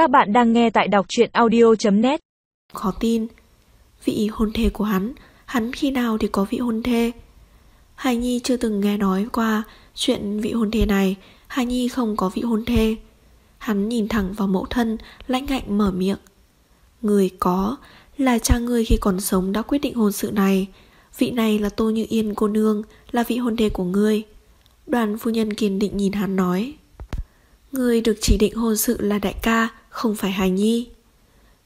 Các bạn đang nghe tại đọc truyện audio.net Khó tin. Vị hôn thê của hắn Hắn khi nào thì có vị hôn thê? Hải Nhi chưa từng nghe nói qua Chuyện vị hôn thê này. Hải Nhi không có vị hôn thê. Hắn nhìn thẳng vào mẫu thân Lãnh ngạnh mở miệng. Người có, là cha người khi còn sống đã quyết định hôn sự này. Vị này là Tô Như Yên cô nương, Là vị hôn thê của ngươi. Đoàn phu nhân kiên định nhìn hắn nói. Người được chỉ định hôn sự là đại ca không phải hài nhi.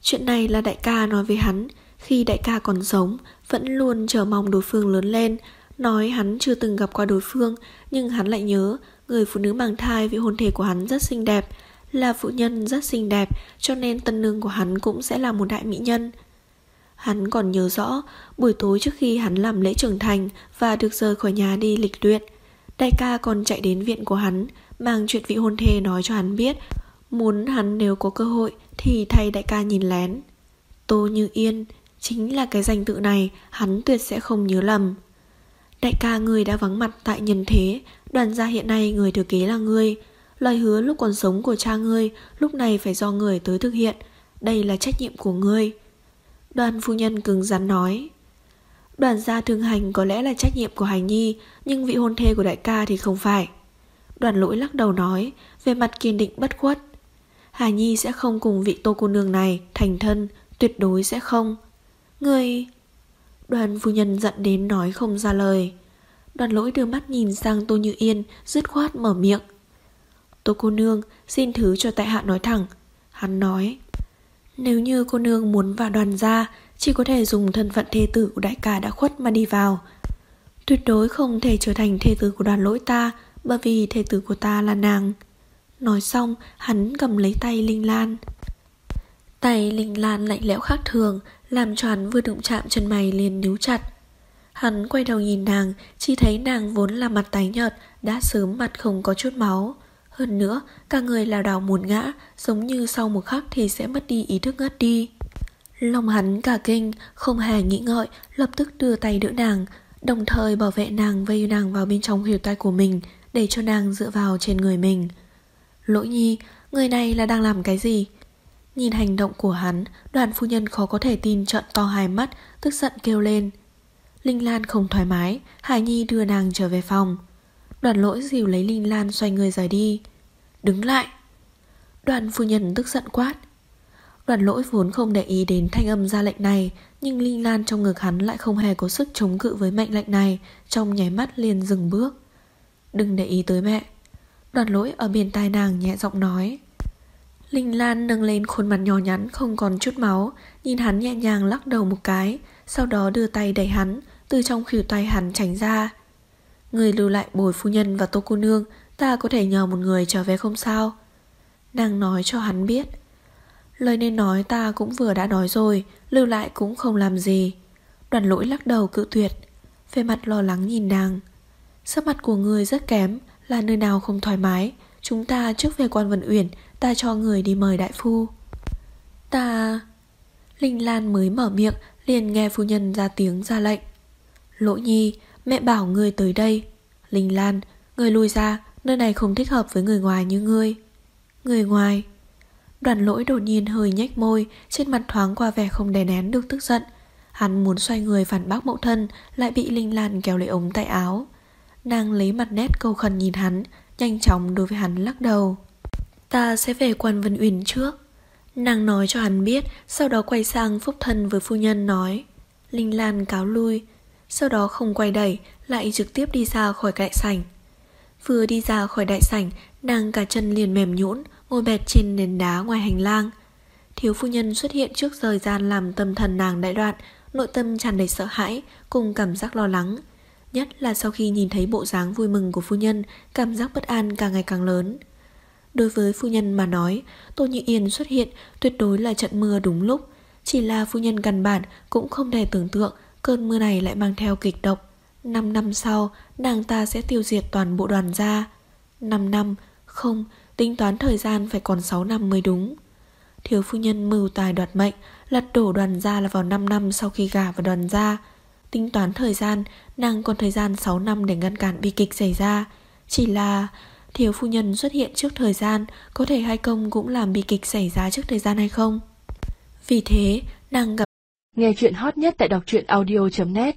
Chuyện này là đại ca nói với hắn, Khi đại ca còn sống, Vẫn luôn chờ mong đối phương lớn lên. Nói hắn chưa từng gặp qua đối phương, Nhưng hắn lại nhớ, Người phụ nữ mang thai vị hôn thê của hắn rất xinh đẹp, Là phụ nhân rất xinh đẹp, Cho nên tân nương của hắn cũng sẽ là một đại mỹ nhân. Hắn còn nhớ rõ, Buổi tối trước khi hắn làm lễ trưởng thành Và được rời khỏi nhà đi lịch luyện, Đại ca còn chạy đến viện của hắn, Mang chuyện vị hôn thê nói cho hắn biết. Muốn hắn nếu có cơ hội Thì thay đại ca nhìn lén. Tô Như Yên Chính là cái danh tự này, Hắn tuyệt sẽ không nhớ lầm. Đại ca người đã vắng mặt tại nhân thế, Đoàn gia hiện nay người thừa kế là ngươi. Lời hứa lúc còn sống của cha ngươi, Lúc này phải do người tới thực hiện. Đây là trách nhiệm của ngươi. Đoàn phu nhân cứng rắn nói. Đoàn gia thương hành có lẽ là trách nhiệm của Hành Nhi, Nhưng vị hôn thê của đại ca thì không phải. Đoàn lỗi lắc đầu nói, Về mặt kiên định bất khuất Hà Nhi sẽ không cùng vị tô cô nương này Thành thân, tuyệt đối sẽ không. Người Đoàn phu nhân giận đến nói không ra lời. Đoàn lỗi đưa mắt nhìn sang Tô Như Yên Dứt khoát mở miệng. Tô cô nương xin thứ cho tại hạ nói thẳng. Hắn nói Nếu như cô nương muốn vào đoàn gia Chỉ có thể dùng thân phận thê tử của đại ca đã khuất mà đi vào. Tuyệt đối không thể trở thành thê tử của đoàn lỗi ta Bởi vì thê tử của ta là nàng. Nói xong, hắn cầm lấy tay Linh Lan. Tay Linh Lan lạnh lẽo khác thường, Làm cho hắn vừa đụng chạm chân mày liền níu chặt. Hắn quay đầu nhìn nàng, Chỉ thấy nàng vốn là mặt tái nhợt, Đã sớm mặt không có chút máu. Hơn nữa, cả người lảo đảo muốn ngã, Giống như sau một khắc thì sẽ mất đi ý thức ngất đi. Lòng hắn cả kinh, Không hề nghĩ ngợi, Lập tức đưa tay đỡ nàng, Đồng thời bảo vệ nàng vây nàng vào bên trong hiểu tay của mình, Để cho nàng dựa vào trên người mình. Lỗi nhi, Người này là đang làm cái gì? Nhìn hành động của hắn, Đoàn phu nhân khó có thể tin trợn to hai mắt, Tức giận kêu lên. Linh Lan không thoải mái Hải Nhi đưa nàng trở về phòng. Đoàn lỗi dìu lấy Linh Lan xoay người rời đi. Đứng lại! Đoàn phu nhân tức giận quát. Đoàn lỗi vốn không để ý đến thanh âm ra lệnh này, Nhưng Linh Lan trong ngực hắn lại không hề có sức chống cự với mệnh lệnh này, Trong nháy mắt liền dừng bước. Đừng để ý tới mẹ. Đoàn lỗi ở bên tai nàng nhẹ giọng nói. Linh Lan nâng lên khuôn mặt nhỏ nhắn, không còn chút máu. Nhìn hắn nhẹ nhàng lắc đầu một cái, Sau đó đưa tay đẩy hắn, Từ trong khỉu tay hắn tránh ra. Người lưu lại bồi phu nhân và tô cô nương, Ta có thể nhờ một người trở về không sao? Nàng nói cho hắn biết. Lời nên nói ta cũng vừa đã nói rồi, Lưu lại cũng không làm gì. Đoàn lỗi lắc đầu cự tuyệt. Về mặt lo lắng nhìn nàng. Sắc mặt của người rất kém là nơi nào không thoải mái, Chúng ta trước về quan Vân Uyển, Ta cho người đi mời đại phu. Ta... Linh Lan mới mở miệng, liền nghe phu nhân ra tiếng ra lệnh. Lỗ nhi, Mẹ bảo người tới đây. Linh Lan, Người lui ra, Nơi này không thích hợp với người ngoài như ngươi. Người ngoài? Đoàn lỗi đột nhiên hơi nhếch môi, Trên mặt thoáng qua vẻ không đè nén được tức giận. Hắn muốn xoay người phản bác mẫu thân, Lại bị Linh Lan kéo lấy ống tay áo. Nàng lấy mặt nét câu khẩn nhìn hắn, Nhanh chóng đối với hắn lắc đầu. Ta sẽ về quan Vân Uyển trước. Nàng nói cho hắn biết, Sau đó quay sang phúc thân với phu nhân nói, Linh Lan cáo lui. Sau đó không quay đẩy, Lại trực tiếp đi ra khỏi đại sảnh. Vừa đi ra khỏi đại sảnh, Nàng cả chân liền mềm nhũn, Ngồi bệt trên nền đá ngoài hành lang. Thiếu phu nhân xuất hiện trước thời gian Làm tâm thần nàng đại đoạn, Nội tâm tràn đầy sợ hãi, Cùng cảm giác lo lắng. Nhất là sau khi nhìn thấy bộ dáng vui mừng của phu nhân, Cảm giác bất an càng ngày càng lớn. Đối với phu nhân mà nói, Tô Như Yên xuất hiện tuyệt đối là trận mưa đúng lúc. Chỉ là phu nhân căn bản Cũng không thể tưởng tượng Cơn mưa này lại mang theo kịch độc. 5 năm sau, nàng ta sẽ tiêu diệt toàn bộ đoàn gia. 5 năm, Không, Tính toán thời gian phải còn 6 năm mới đúng. Thiếu phu nhân mưu tài đoạt mệnh, Lật đổ đoàn gia là vào 5 năm sau khi gả vào đoàn gia. Tính toán thời gian, Nàng còn thời gian 6 năm để ngăn cản bi kịch xảy ra. Chỉ là Thiếu phu nhân xuất hiện trước thời gian, Có thể hay không cũng làm bi kịch xảy ra trước thời gian hay không? Vì thế, nàng gặp Nghe chuyện hot nhất tại đọc truyện audio.net